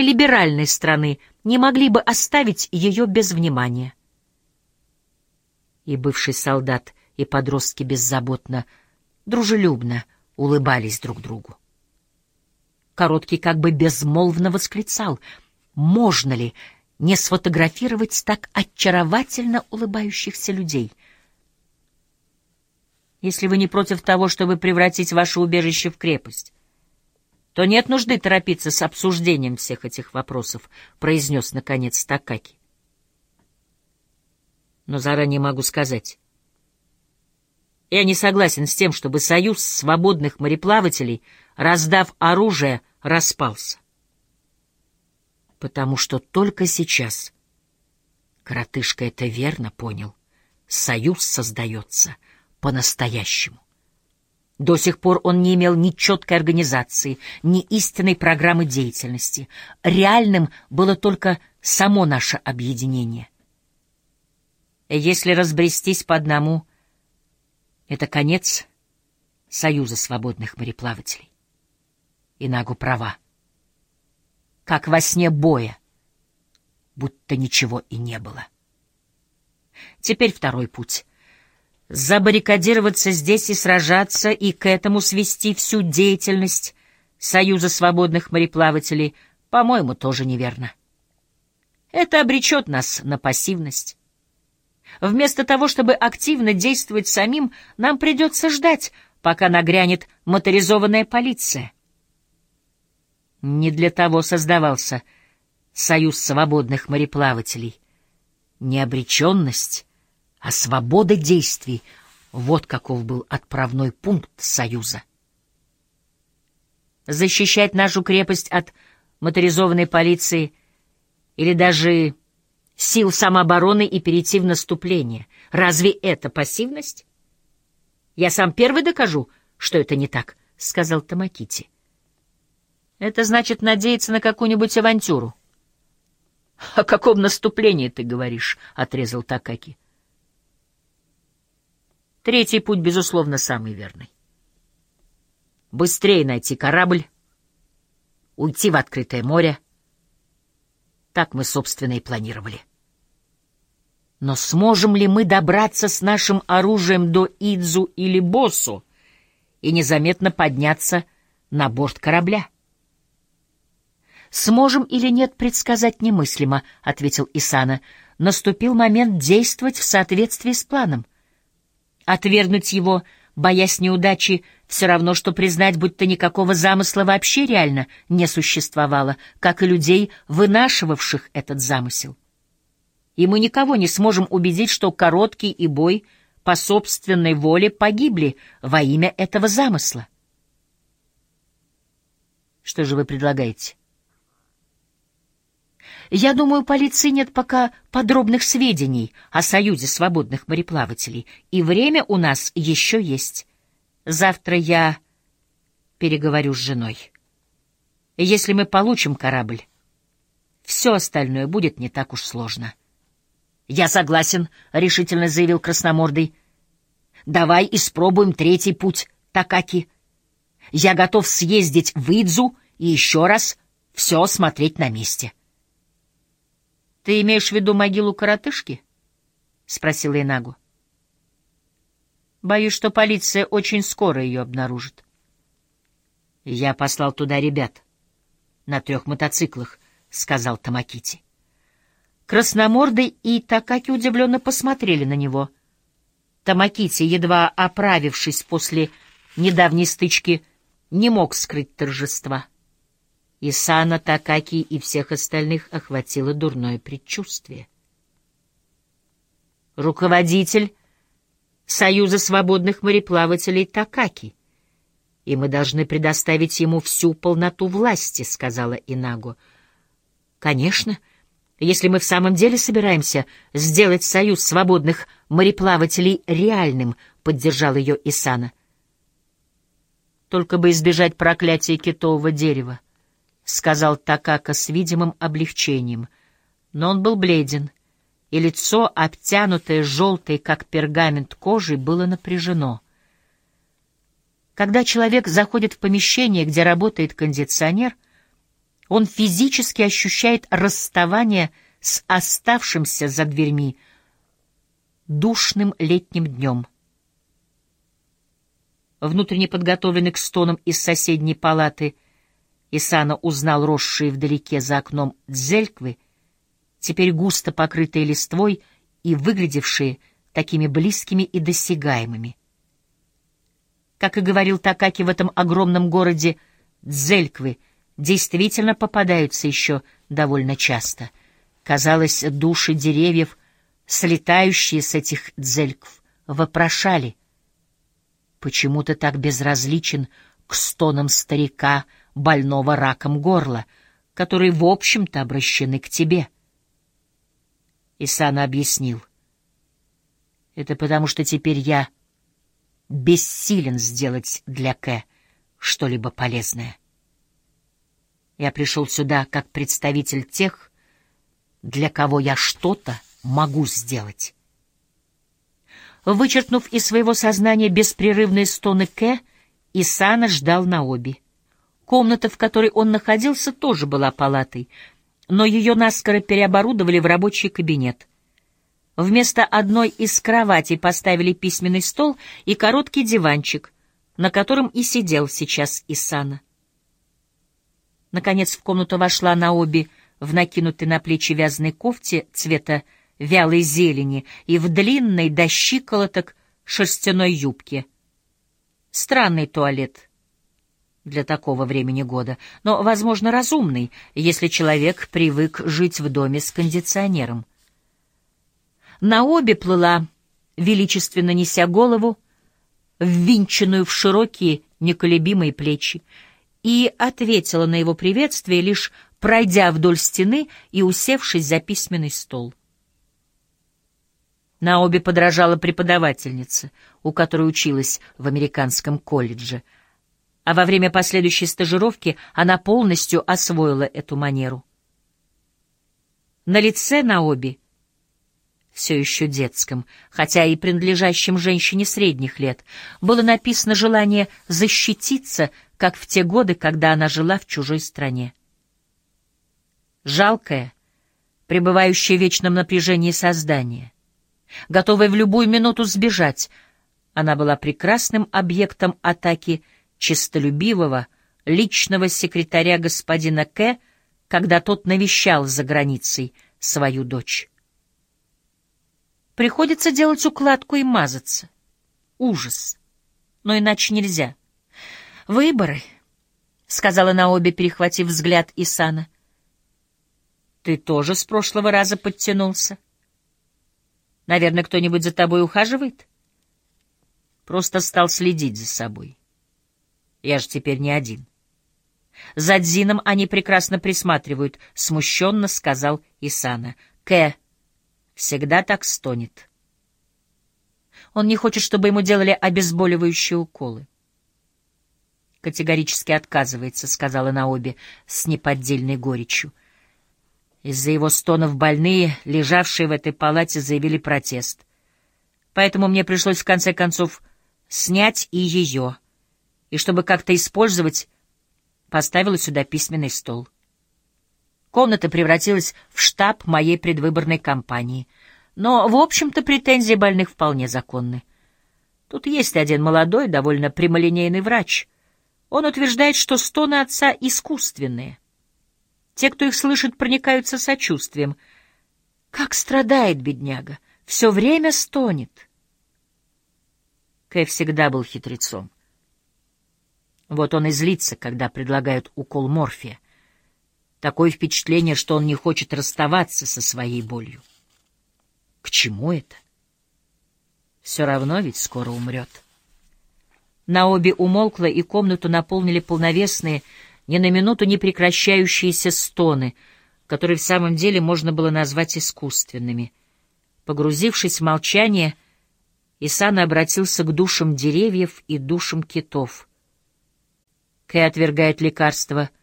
самой либеральной страны не могли бы оставить ее без внимания. И бывший солдат, и подростки беззаботно, дружелюбно улыбались друг другу. Короткий как бы безмолвно восклицал, можно ли не сфотографировать так очаровательно улыбающихся людей? Если вы не против того, чтобы превратить ваше убежище в крепость, то нет нужды торопиться с обсуждением всех этих вопросов, произнес наконец Такаки. Но заранее могу сказать, я не согласен с тем, чтобы союз свободных мореплавателей, раздав оружие, распался. Потому что только сейчас, коротышка это верно понял, союз создается по-настоящему. До сих пор он не имел ни четкой организации, ни истинной программы деятельности. Реальным было только само наше объединение. Если разбрестись по одному, это конец Союза свободных мореплавателей. Инагу права. Как во сне боя, будто ничего и не было. Теперь второй путь. Забаррикадироваться здесь и сражаться, и к этому свести всю деятельность Союза свободных мореплавателей, по-моему, тоже неверно. Это обречет нас на пассивность. Вместо того, чтобы активно действовать самим, нам придется ждать, пока нагрянет моторизованная полиция. Не для того создавался Союз свободных мореплавателей. Не обреченность, а свобода действий — вот каков был отправной пункт Союза. Защищать нашу крепость от моторизованной полиции или даже сил самообороны и перейти в наступление. Разве это пассивность? Я сам первый докажу, что это не так, — сказал Тамакити. Это значит надеяться на какую-нибудь авантюру. — О каком наступлении ты говоришь? — отрезал Такаки. Третий путь, безусловно, самый верный. Быстрее найти корабль, уйти в открытое море. Так мы, собственно, и планировали. Но сможем ли мы добраться с нашим оружием до Идзу или Боссу и незаметно подняться на борт корабля? «Сможем или нет, предсказать немыслимо», — ответил Исана. «Наступил момент действовать в соответствии с планом. Отвергнуть его, боясь неудачи, все равно, что признать, будто никакого замысла вообще реально не существовало, как и людей, вынашивавших этот замысел. И мы никого не сможем убедить, что короткий и бой по собственной воле погибли во имя этого замысла. Что же вы предлагаете? Я думаю, полиции нет пока подробных сведений о Союзе свободных мореплавателей, и время у нас еще есть. Завтра я переговорю с женой. Если мы получим корабль, все остальное будет не так уж сложно. «Я согласен», — решительно заявил Красномордый. «Давай испробуем третий путь, Такаки. Я готов съездить в Идзу и еще раз все смотреть на месте». «Ты имеешь в виду могилу коротышки?» — спросила Инагу. «Боюсь, что полиция очень скоро ее обнаружит». «Я послал туда ребят на трех мотоциклах», — сказал Тамакити. Красномордый и Такаки удивленно посмотрели на него. Тамакити, едва оправившись после недавней стычки, не мог скрыть торжества. Исана, Такаки и всех остальных охватило дурное предчувствие. Руководитель Союза свободных мореплавателей Такаки, и мы должны предоставить ему всю полноту власти, — сказала Инаго. — Конечно, если мы в самом деле собираемся сделать Союз свободных мореплавателей реальным, — поддержал ее Исана. — Только бы избежать проклятия китового дерева. —— сказал Такака с видимым облегчением. Но он был бледен, и лицо, обтянутое желтой, как пергамент кожей, было напряжено. Когда человек заходит в помещение, где работает кондиционер, Он физически ощущает расставание с оставшимся за дверьми душным летним днем. Внутренне подготовленный к стонам из соседней палаты, Исана узнал росшие вдалеке за окном дзельквы, теперь густо покрытые листвой и выглядевшие такими близкими и досягаемыми. Как и говорил Такаки в этом огромном городе, дзельквы действительно попадаются еще довольно часто. Казалось, души деревьев, слетающие с этих дзелькв, вопрошали. Почему ты так безразличен к стонам старика, больного раком горла, которые, в общем-то, обращены к тебе? Исана объяснил. Это потому, что теперь я бессилен сделать для Кэ что-либо полезное. Я пришел сюда как представитель тех, для кого я что-то могу сделать. Вычеркнув из своего сознания беспрерывные стоны Кэ, Исана ждал на обе. Комната, в которой он находился, тоже была палатой, но ее наскоро переоборудовали в рабочий кабинет. Вместо одной из кроватей поставили письменный стол и короткий диванчик, на котором и сидел сейчас Исана. Наконец в комнату вошла Наоби в накинутой на плечи вязаной кофте цвета вялой зелени и в длинной до щиколоток шерстяной юбке. Странный туалет для такого времени года, но, возможно, разумный, если человек привык жить в доме с кондиционером. На обе плыла, величественно неся голову, ввинченную в широкие неколебимые плечи, и ответила на его приветствие, лишь пройдя вдоль стены и усевшись за письменный стол. На обе подражала преподавательница, у которой училась в американском колледже, а во время последующей стажировки она полностью освоила эту манеру. На лице Наоби все еще детском, хотя и принадлежащем женщине средних лет, было написано желание защититься, как в те годы, когда она жила в чужой стране. Жалкое, пребывающее в вечном напряжении создание, готовое в любую минуту сбежать, она была прекрасным объектом атаки честолюбивого, личного секретаря господина К., когда тот навещал за границей свою дочь. Приходится делать укладку и мазаться. Ужас. Но иначе нельзя. Выборы, — сказала Наоби, перехватив взгляд Исана. Ты тоже с прошлого раза подтянулся. Наверное, кто-нибудь за тобой ухаживает? Просто стал следить за собой. Я же теперь не один. За Дзином они прекрасно присматривают, — смущенно сказал Исана. Кэ всегда так стонет. Он не хочет, чтобы ему делали обезболивающие уколы. Категорически отказывается, сказала Наоби с неподдельной горечью. Из-за его стонов больные, лежавшие в этой палате, заявили протест. Поэтому мне пришлось в конце концов снять и ее, и чтобы как-то использовать, поставила сюда письменный стол. Комната превратилась в штаб моей предвыборной кампании. Но, в общем-то, претензии больных вполне законны. Тут есть один молодой, довольно прямолинейный врач. Он утверждает, что стоны отца искусственные. Те, кто их слышит, проникаются сочувствием. Как страдает бедняга, все время стонет. Кэй всегда был хитрецом. Вот он и злится, когда предлагают укол морфия — Такое впечатление, что он не хочет расставаться со своей болью. К чему это? Все равно ведь скоро умрет. Наоби умолкла, и комнату наполнили полновесные, ни на минуту не прекращающиеся стоны, которые в самом деле можно было назвать искусственными. Погрузившись в молчание, Исана обратился к душам деревьев и душам китов. Кэй отвергает лекарства —